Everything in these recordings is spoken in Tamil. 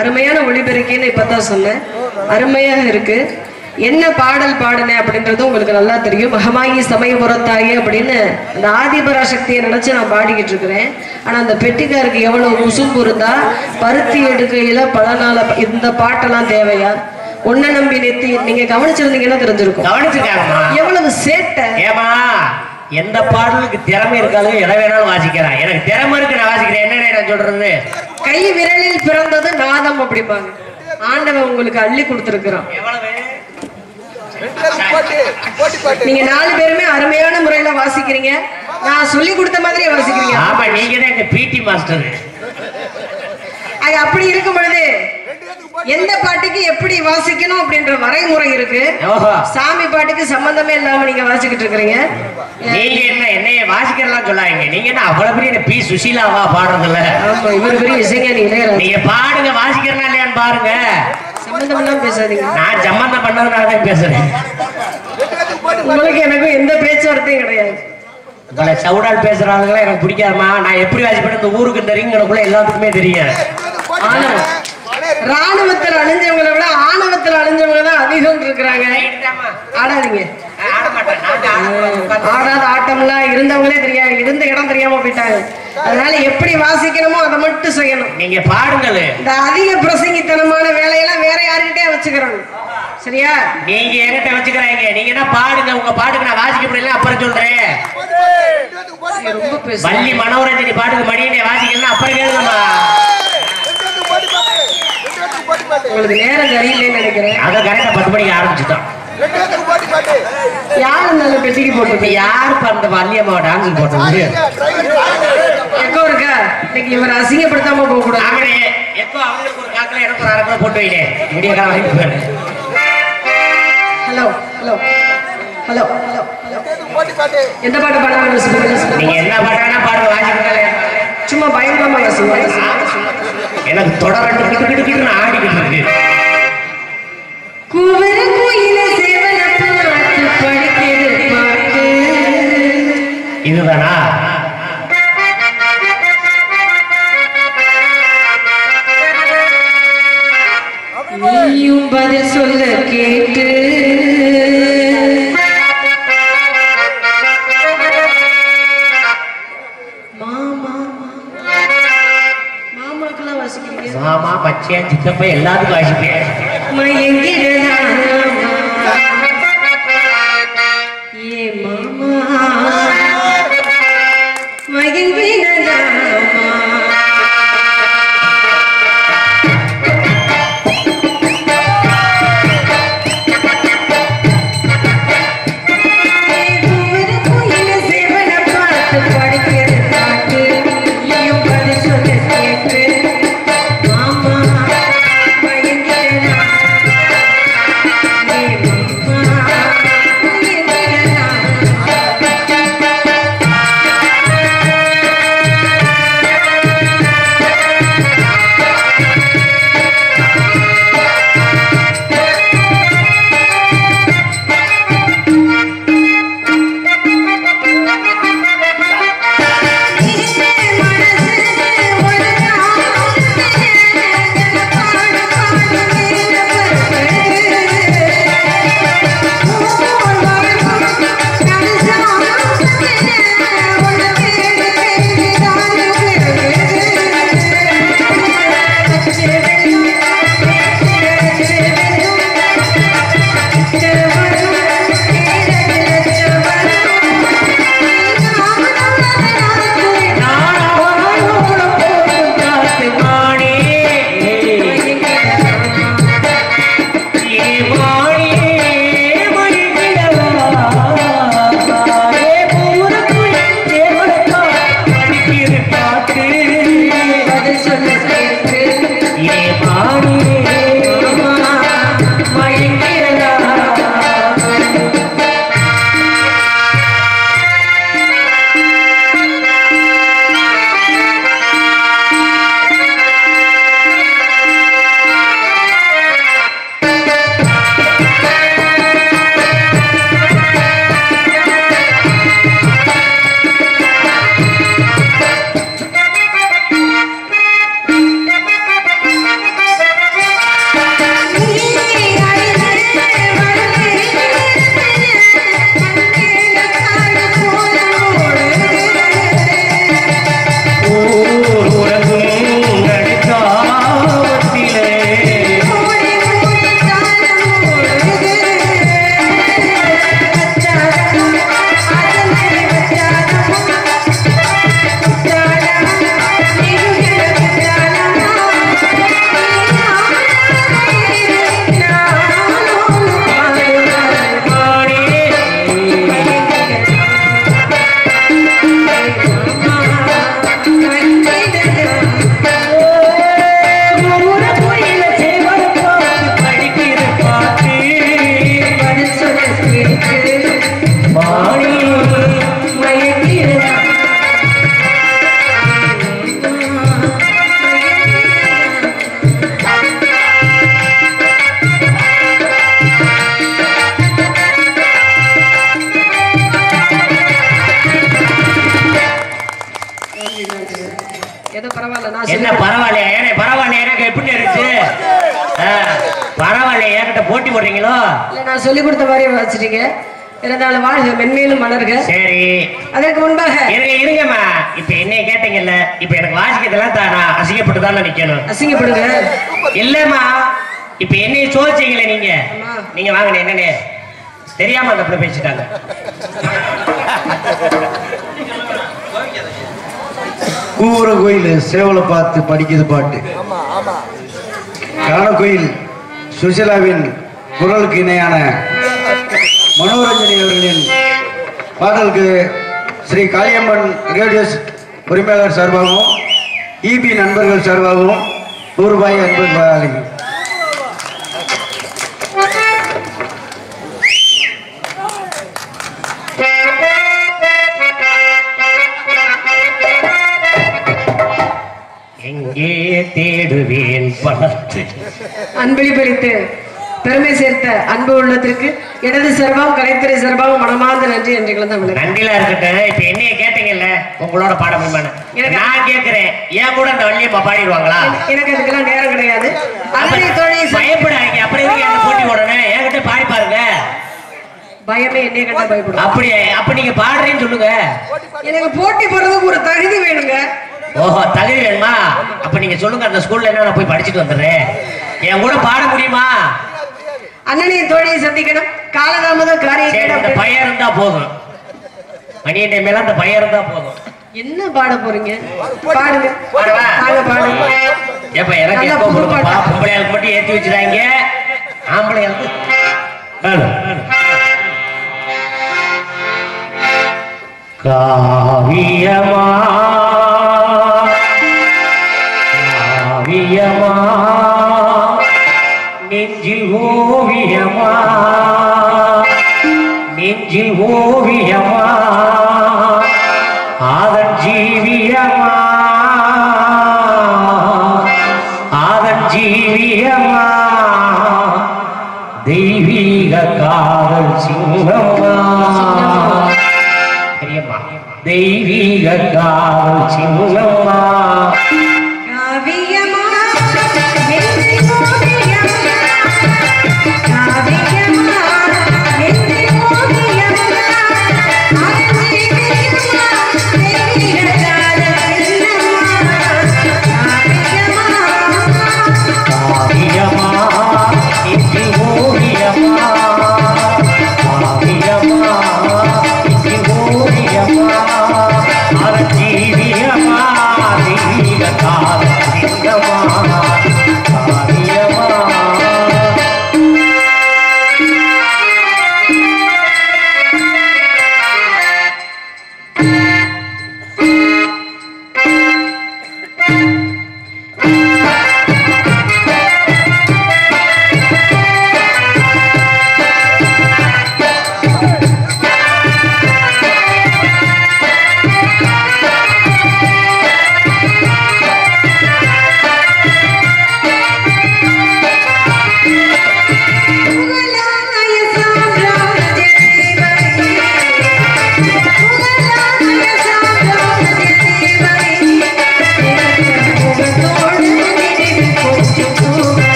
அருமையான ஒளிபெருக்கின்னு இப்பதான் சொன்னேன். அருமையாக இருக்கு. என்ன பாடல் பாடினேன் அப்படின்றது உங்களுக்கு நல்லா தெரியும். மகமாயி சமயபுரத்தாயி அப்படின்னு அந்த ஆதிபராசக்தியை நினைச்சு நான் பாடிக்கிட்டு இருக்கிறேன். ஆனா அந்த பெட்டிக்காருக்கு எவ்வளவு குசும்பு இருந்தா பருத்தி எடுக்கையில பல நாள இந்த பாட்டெல்லாம் தேவையா? உன்னை நம்பி நெத்தி நீங்க கவனிச்சிருந்தீங்கன்னா தெரிஞ்சிருக்கும். எவ்வளவு சேட்டை. எந்த பாடலுக்கு திறமை இருக்காலும் எதை வேணாலும் வாசிக்கிறான் எனக்கு திறமை இருக்கு நான் வாசிக்கிறேன். என்ன நான் சொல்றது? கை விரலில் பிறந்தது நாதம் அப்படிம்பாங்க. ஆண்டவன் உங்களுக்கு அள்ளி கொடுத்துருக்கிறான். நீங்க நாலு பேருமே அருமையான முறையில வாசிக்கிறீங்க. நான் சொல்லி கொடுத்த மாதிரியே வாசிக்கிறீங்க. ஆமா நீங்க தான் எங்க பிடி மாஸ்டர் அது அப்படி இருக்கும் பொழுது எந்த பாட்டுக்கு எப்படி வாசிக்கணும் அப்படின்ற வரைமுறை இருக்கு. சாமி பாட்டுக்கு சம்பந்தமே இல்லாம நீங்க வாசிக்கிட்டு இருக்கிறீங்க. நீங்க என்ன என்னைய வாசிக்கிறலாம் சொல்லாதீங்க. நீங்க என்ன அவ்வளவு பெரிய பி. சுசீலாவா பாடுறதில்ல? ஆமா இவர் பெரிய இசைஞானி இளையராஜா. நீங்க பாடுங்க வாசிக்கிறனா இல்லையான்னு பாருங்க. சம்பந்தம் இல்லாம பேசாதீங்க. நான் சம்பந்தம் பண்ணதுனால தான் பேசுறேன். உங்களுக்கு எனக்கும் எந்த பேச்சுவார்த்தையும் கிடையாது. உங்களை சவுடால் பேசுறாங்களா எனக்கு பிடிக்காதுமா. நான் எப்படி வாசிப்பேன் இந்த ஊருக்கு தெரியுங்கிறக்குள்ள எல்லாத்துக்குமே தெரியும். ஆணவம் ராணுவத்தில் அழிஞ்சவங்களை விட ஆணவத்தில் அழிஞ்சவங்க தான் அதிகம் இருக்கிறாங்க. ஆடாதீங்க. ஆடாத ஆட்டம்லாம் இருந்தவங்களே தெரியாது. இருந்த இடம் தெரியாம போயிட்டாங்க. அதனால எப்படி வாசிக்கணுமோ அதை மட்டும் செய்யணும். நீங்க பாடுங்களு. இந்த அதிக பிரசங்கித்தனமான வேலையெல்லாம் வேற யாருக்கிட்டே வச்சுக்கிறோம் சரியா? நீங்க என்கிட்ட வச்சுக்கிறாங்க? நீங்க என்ன பாடுங்க? உங்க பாட்டுக்கு நான் வாசிக்க முடியல அப்புறம் சொல்றேன். ரொம்ப பேச வள்ளி மனோரஞ்சனி பாட்டுக்கு மணியனை வாசிக்கலாம் அப்புறம் கேளுங்கம்மா போட்டி பாட்டு ரெண்டு போட்டி பாட்டு உங்களுக்கு நேரம் சரியில்லைன்னு நினைக்கிறேன். அதை கரெக்டா பத்து மணிக்கு ஆரம்பிச்சுட்டோம். போட்டி பாட்டு யார் இருந்தாலும் பெட்டிக்கு இப்ப போட்டு யாரு அந்த வள்ளியம்மாவை டான்ஸ் போட்டது எக்கோ இருக்கா? இன்னைக்கு இவர் அசிங்கப்படுத்தாம போக கூடாது. அவனே எப்போ அவங்களுக்கு ஒரு காக்கில் எனக்கு ஒரு அரை கிலோ போட்டு வைங்க முடிய காலம் போயிரு. ஹலோ ஹலோ ஹலோ ஹலோ போட்டி பாட்டு எந்த பாட்டு பாடலாம் சொல்லுங்க நீங்க என்ன பாடுறா பாடுங்க வாசிக்கிறீங்களே சும்மா பயங்கரமா வாசிங்க. எனக்கு தொடர் ஆடிக்கிட்டு இருக்கு. குவர குயில சேவல பார்த்து படிக்கிறது பாட்டு. இதுதானா? நீயும் பதில் சொல்ல கேட்டு. ಆಶೆ ಚಿಕ್ಕಪ್ಪ ಎಲ್ಲದಕ್ಕೂ ಆಶೆ ಮೈಲಿಂಗಿರ ನಾನು போட்டி போடுறீங்களோ? இல்ல, நான் சொல்லி கொடுத்த மாதிரியே வச்சிட்டீங்க. இருந்தாலும் வாழ்க மென்மேலும் மலர்க சரி. அதற்கு முன்பாக இருங்க இருங்கம்மா. இப்ப என்னைய கேட்டீங்கல்ல இப்ப எனக்கு வாசிக்கிறதெல்லாம் தான் நான் அசிங்கப்பட்டு தான் நிக்கணும். அசிங்கப்படுங்க. இல்லம்மா. இப்ப என்னைய சோதிச்சீங்களே நீங்க. நீங்க வாங்கின என்னன்னு தெரியாம அந்த பிள்ளை பேசிட்டாங்க. கூவுற கோயில் சேவலை பார்த்து படிக்குது பாட்டு. ஆமா ஆமா. காண கோயில் சுசிலாவின் குரலுக்கு இணையான மனோரஞ்சனி அவர்களின் பாடலுக்கு ஸ்ரீ காளியம்மன் ரேடியோஸ் உரிமையாளர் சார்பாகவும் இபி நண்பர்கள் சார்பாகவும் நூறு ரூபாய் அன்பு வழங்கி. எங்கே தேடுவேன் பணத்தை? அன்பளிப்பளித்து பெருமை சேர்த்த அன்பு உள்ளத்திற்கு எனது சார்பாகவும் கலைத்துறை சார்பாகவும் மனமார்ந்த நன்றி என்று கலந்து நன்றிலா இருக்கட்டும். இப்ப என்னைய கேட்டீங்கல்ல? உங்களோட பாட எனக்கு- நான் கேக்குறேன். ஏன் கூட அந்த வள்ளியம்மா பாடிடுவாங்களா? எனக்கு அதுக்கெல்லாம் நேரம் கிடையாது. அதனை தோழி பயப்படாதீங்க. அப்புறம் எதுக்கு அந்த போட்டி போடணும்? என்கிட்ட பாடி பாருங்க. பயமே என்னைய கண்டா பயப்படும். அப்படி அப்ப நீங்க பாடுறேன்னு சொல்லுங்க. எனக்கு போட்டி போடுறதுக்கு ஒரு தகுதி வேணுங்க. ஓஹோ தகுதி வேணுமா? அப்ப நீங்க சொல்லுங்க அந்த ஸ்கூல்ல என்ன நான் போய் படிச்சுட்டு வந்துடுறேன். என் கூட பாட முடியுமா? அண்ணனையும் தோழியை சந்திக்கணும். காலதாமதம் காரியம் பையன் இருந்தா போதும். மணியண்டை மேல அந்த பையன் இருந்தா போதும். என்ன பாட போறீங்க? பாடுங்க. பாடுங்க ஏப்பா எனக்கு நல்லா எப்போ புது கொடுங்கப்பா பாட்டா. பொம்பளையாளுக்கு மட்டும் ஏத்தி ஆம்பளையாளுக்கு வேணும். காவியமா காவியமா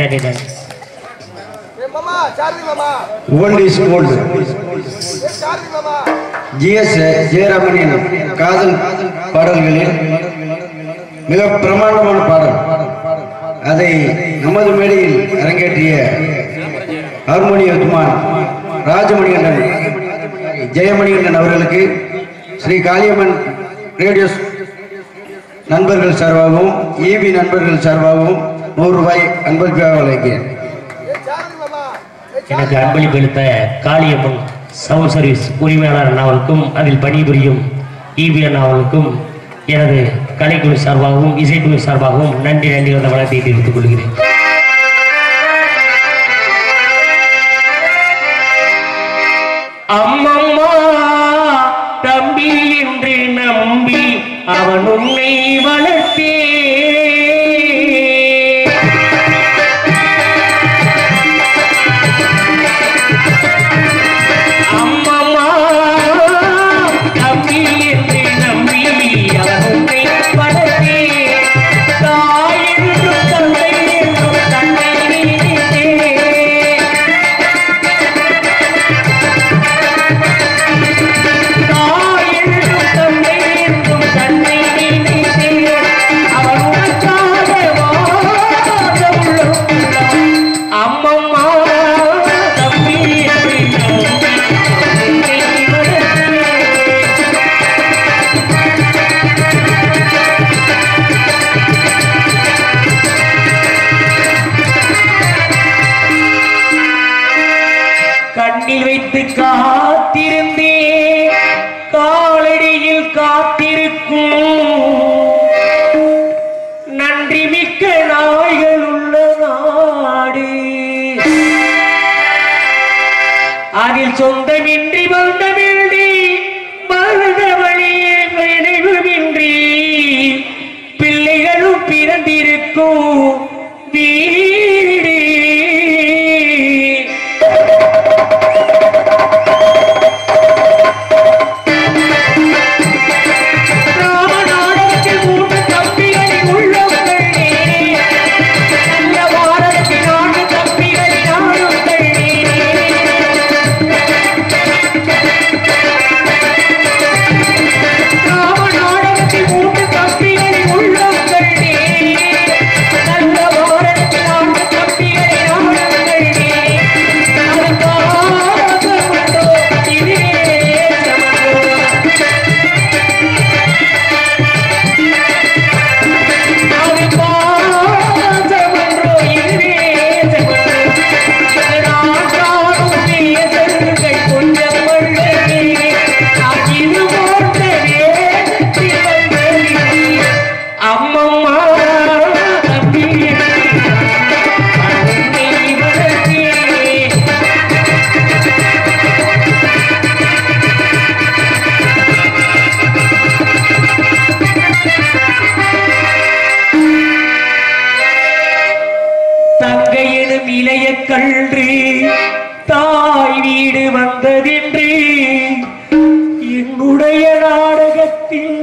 candidate. Old is old. G S ஜெயராமனின் காதல் பாடல்களில் மிக பிரமாண்டமான பாடல் அதை நமது மேடையில் அரங்கேற்றிய ஹார்மோனிய உத்மான் ராஜமணிகண்டன் ஜெயமணிகண்டன் அவர்களுக்கு ஸ்ரீ காளியம்மன் ரேடியோ நண்பர்கள் சார்பாகவும் ஏபி நண்பர்கள் சார்பாகவும் நூறு ரூபாய் அன்பளிப்பாக வழங்கியேன் எனக்கு அன்பளிப்பளித்த காளியம்மன் சவுண்ட் சர்வீஸ் உரிமையாளர் அண்ணாவிற்கும் அதில் பணிபுரியும் இபி அண்ணாவிற்கும் எனது கலைக்குழு சார்பாகவும் இசைக்குழு சார்பாகவும் நன்றி நன்றி வந்த வளர்த்தியை தெரிவித்துக் கொள்கிறேன். அம்மம்மா தம்பி என்று நம்பி அவன் உன்னை வளர்த்தேன். you தங்கை எனும் இளைய கல்வி தாய் வீடு வந்ததின்றி என்னுடைய நாடகத்தில்